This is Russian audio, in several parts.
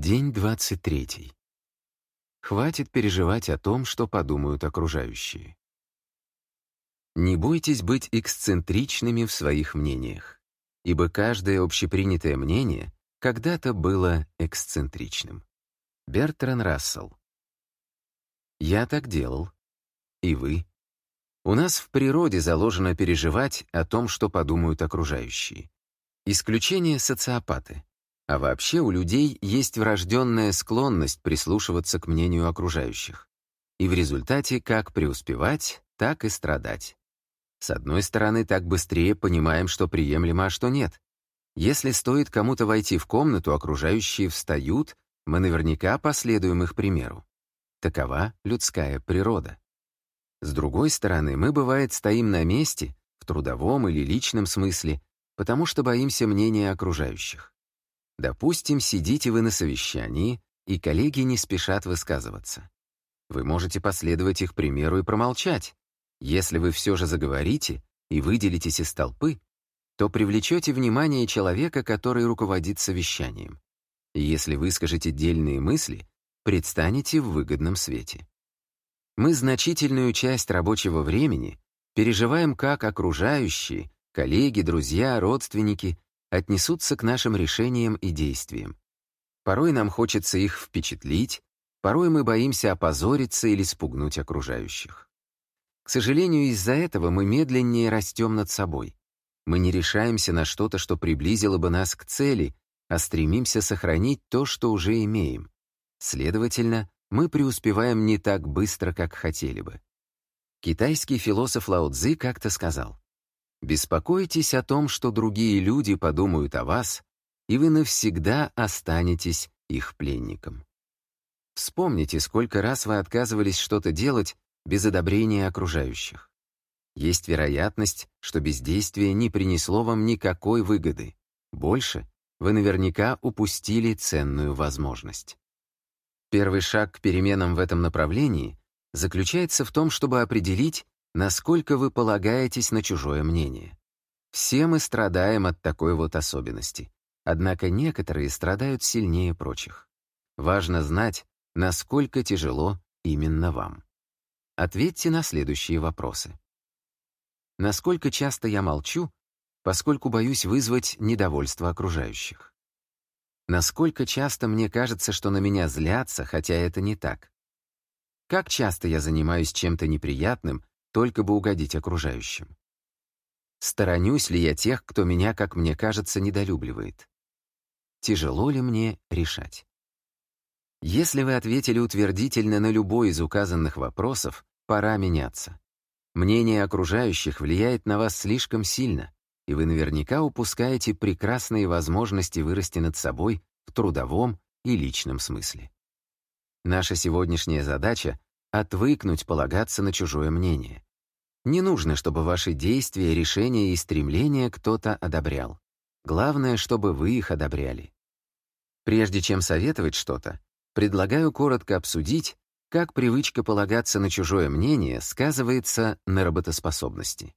День 23. Хватит переживать о том, что подумают окружающие. Не бойтесь быть эксцентричными в своих мнениях, ибо каждое общепринятое мнение когда-то было эксцентричным. Бертран Рассел. Я так делал. И вы. У нас в природе заложено переживать о том, что подумают окружающие. Исключение — социопаты. А вообще у людей есть врожденная склонность прислушиваться к мнению окружающих. И в результате как преуспевать, так и страдать. С одной стороны, так быстрее понимаем, что приемлемо, а что нет. Если стоит кому-то войти в комнату, окружающие встают, мы наверняка последуем их примеру. Такова людская природа. С другой стороны, мы, бывает, стоим на месте, в трудовом или личном смысле, потому что боимся мнения окружающих. Допустим, сидите вы на совещании, и коллеги не спешат высказываться. Вы можете последовать их примеру и промолчать. Если вы все же заговорите и выделитесь из толпы, то привлечете внимание человека, который руководит совещанием. И если выскажете дельные мысли, предстанете в выгодном свете. Мы значительную часть рабочего времени переживаем как окружающие, коллеги, друзья, родственники отнесутся к нашим решениям и действиям. Порой нам хочется их впечатлить, порой мы боимся опозориться или спугнуть окружающих. К сожалению, из-за этого мы медленнее растем над собой. Мы не решаемся на что-то, что приблизило бы нас к цели, а стремимся сохранить то, что уже имеем. Следовательно, мы преуспеваем не так быстро, как хотели бы. Китайский философ Лао Цзи как-то сказал, Беспокойтесь о том, что другие люди подумают о вас, и вы навсегда останетесь их пленником. Вспомните, сколько раз вы отказывались что-то делать без одобрения окружающих. Есть вероятность, что бездействие не принесло вам никакой выгоды. Больше, вы наверняка упустили ценную возможность. Первый шаг к переменам в этом направлении заключается в том, чтобы определить, насколько вы полагаетесь на чужое мнение. Все мы страдаем от такой вот особенности. Однако некоторые страдают сильнее прочих. Важно знать, насколько тяжело именно вам. Ответьте на следующие вопросы. Насколько часто я молчу, поскольку боюсь вызвать недовольство окружающих? Насколько часто мне кажется, что на меня злятся, хотя это не так? Как часто я занимаюсь чем-то неприятным, только бы угодить окружающим. Сторонюсь ли я тех, кто меня, как мне кажется, недолюбливает? Тяжело ли мне решать? Если вы ответили утвердительно на любой из указанных вопросов, пора меняться. Мнение окружающих влияет на вас слишком сильно, и вы наверняка упускаете прекрасные возможности вырасти над собой в трудовом и личном смысле. Наша сегодняшняя задача отвыкнуть полагаться на чужое мнение. Не нужно, чтобы ваши действия, решения и стремления кто-то одобрял. Главное, чтобы вы их одобряли. Прежде чем советовать что-то, предлагаю коротко обсудить, как привычка полагаться на чужое мнение сказывается на работоспособности.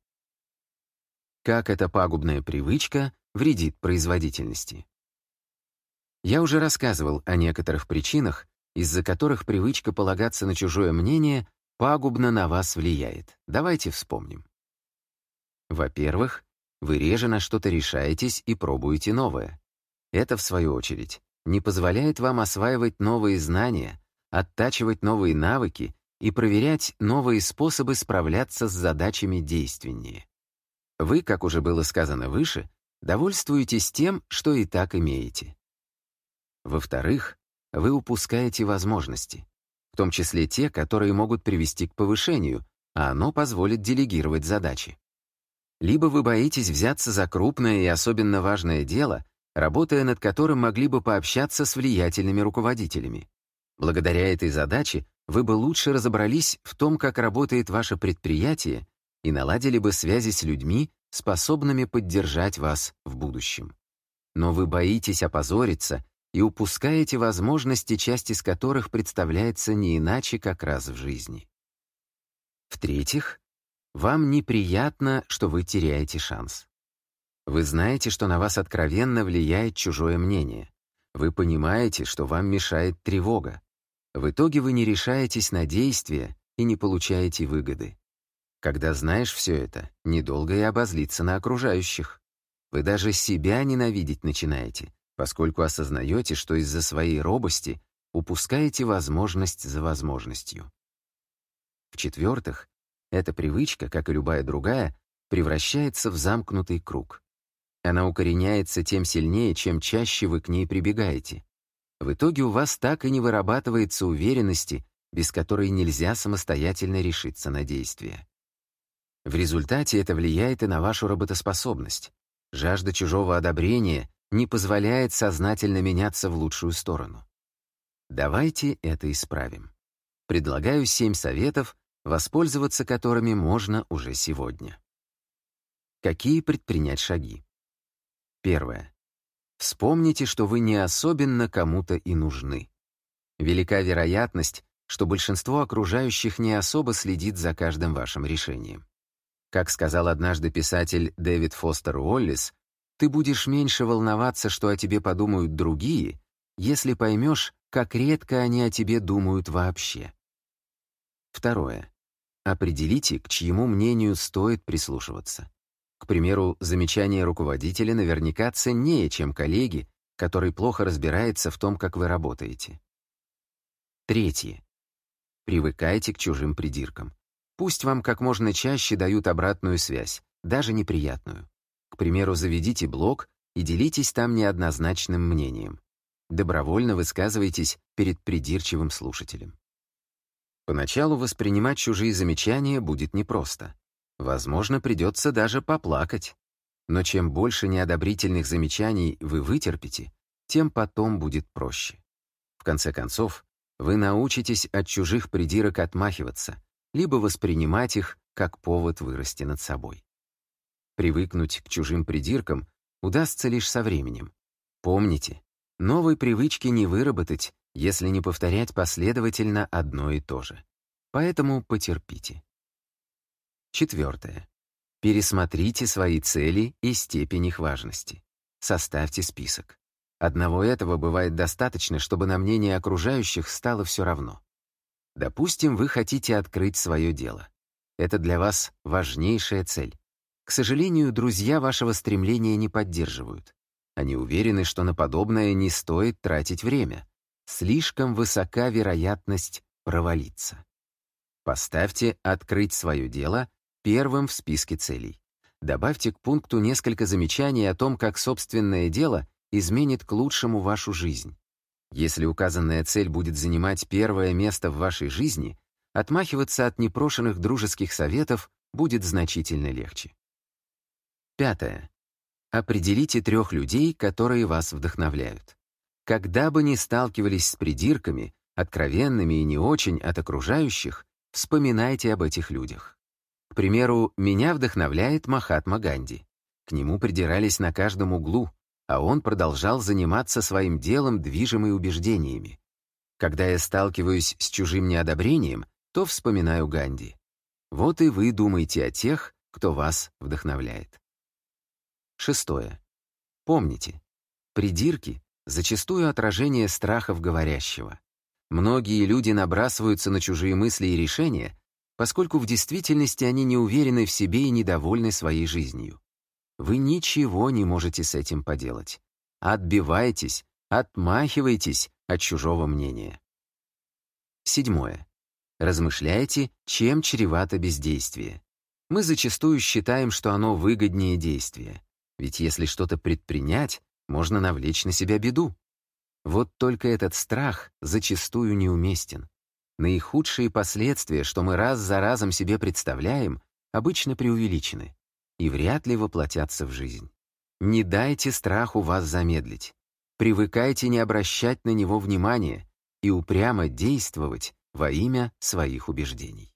Как эта пагубная привычка вредит производительности. Я уже рассказывал о некоторых причинах, из-за которых привычка полагаться на чужое мнение пагубно на вас влияет. Давайте вспомним. Во-первых, вы реже на что-то решаетесь и пробуете новое. Это, в свою очередь, не позволяет вам осваивать новые знания, оттачивать новые навыки и проверять новые способы справляться с задачами действеннее. Вы, как уже было сказано выше, довольствуетесь тем, что и так имеете. Во-вторых, вы упускаете возможности, в том числе те, которые могут привести к повышению, а оно позволит делегировать задачи. Либо вы боитесь взяться за крупное и особенно важное дело, работая над которым могли бы пообщаться с влиятельными руководителями. Благодаря этой задаче вы бы лучше разобрались в том, как работает ваше предприятие и наладили бы связи с людьми, способными поддержать вас в будущем. Но вы боитесь опозориться и упускаете возможности, часть из которых представляется не иначе, как раз в жизни. В-третьих, вам неприятно, что вы теряете шанс. Вы знаете, что на вас откровенно влияет чужое мнение. Вы понимаете, что вам мешает тревога. В итоге вы не решаетесь на действия и не получаете выгоды. Когда знаешь все это, недолго и обозлиться на окружающих. Вы даже себя ненавидеть начинаете, поскольку осознаете, что из-за своей робости упускаете возможность за возможностью. В-четвертых, эта привычка, как и любая другая, превращается в замкнутый круг. Она укореняется тем сильнее, чем чаще вы к ней прибегаете. В итоге у вас так и не вырабатывается уверенности, без которой нельзя самостоятельно решиться на действие. В результате это влияет и на вашу работоспособность. Жажда чужого одобрения не позволяет сознательно меняться в лучшую сторону. Давайте это исправим. Предлагаю семь советов, воспользоваться которыми можно уже сегодня. Какие предпринять шаги? Первое. Вспомните, что вы не особенно кому-то и нужны. Велика вероятность, что большинство окружающих не особо следит за каждым вашим решением. Как сказал однажды писатель Дэвид Фостер Уоллис, ты будешь меньше волноваться, что о тебе подумают другие, если поймешь, как редко они о тебе думают вообще. Второе. Определите, к чьему мнению стоит прислушиваться. К примеру, замечание руководителя наверняка ценнее, чем коллеги, который плохо разбирается в том, как вы работаете. Третье. Привыкайте к чужим придиркам. Пусть вам как можно чаще дают обратную связь, даже неприятную. Примеру, заведите блог и делитесь там неоднозначным мнением. Добровольно высказывайтесь перед придирчивым слушателем. Поначалу воспринимать чужие замечания будет непросто. Возможно, придется даже поплакать. Но чем больше неодобрительных замечаний вы вытерпите, тем потом будет проще. В конце концов, вы научитесь от чужих придирок отмахиваться, либо воспринимать их как повод вырасти над собой. Привыкнуть к чужим придиркам удастся лишь со временем. Помните, новой привычки не выработать, если не повторять последовательно одно и то же. Поэтому потерпите. Четвертое. Пересмотрите свои цели и степень их важности. Составьте список. Одного этого бывает достаточно, чтобы на мнение окружающих стало все равно. Допустим, вы хотите открыть свое дело. Это для вас важнейшая цель. К сожалению, друзья вашего стремления не поддерживают. Они уверены, что на подобное не стоит тратить время. Слишком высока вероятность провалиться. Поставьте «Открыть свое дело» первым в списке целей. Добавьте к пункту несколько замечаний о том, как собственное дело изменит к лучшему вашу жизнь. Если указанная цель будет занимать первое место в вашей жизни, отмахиваться от непрошенных дружеских советов будет значительно легче. Пятое. Определите трех людей, которые вас вдохновляют. Когда бы ни сталкивались с придирками, откровенными и не очень от окружающих, вспоминайте об этих людях. К примеру, меня вдохновляет Махатма Ганди. К нему придирались на каждом углу, а он продолжал заниматься своим делом, движимый убеждениями. Когда я сталкиваюсь с чужим неодобрением, то вспоминаю Ганди. Вот и вы думаете о тех, кто вас вдохновляет. Шестое. Помните, придирки — зачастую отражение страхов говорящего. Многие люди набрасываются на чужие мысли и решения, поскольку в действительности они не уверены в себе и недовольны своей жизнью. Вы ничего не можете с этим поделать. Отбивайтесь, отмахивайтесь от чужого мнения. Седьмое. Размышляйте, чем чревато бездействие. Мы зачастую считаем, что оно выгоднее действия. Ведь если что-то предпринять, можно навлечь на себя беду. Вот только этот страх зачастую неуместен. Наихудшие последствия, что мы раз за разом себе представляем, обычно преувеличены и вряд ли воплотятся в жизнь. Не дайте страху вас замедлить. Привыкайте не обращать на него внимания и упрямо действовать во имя своих убеждений.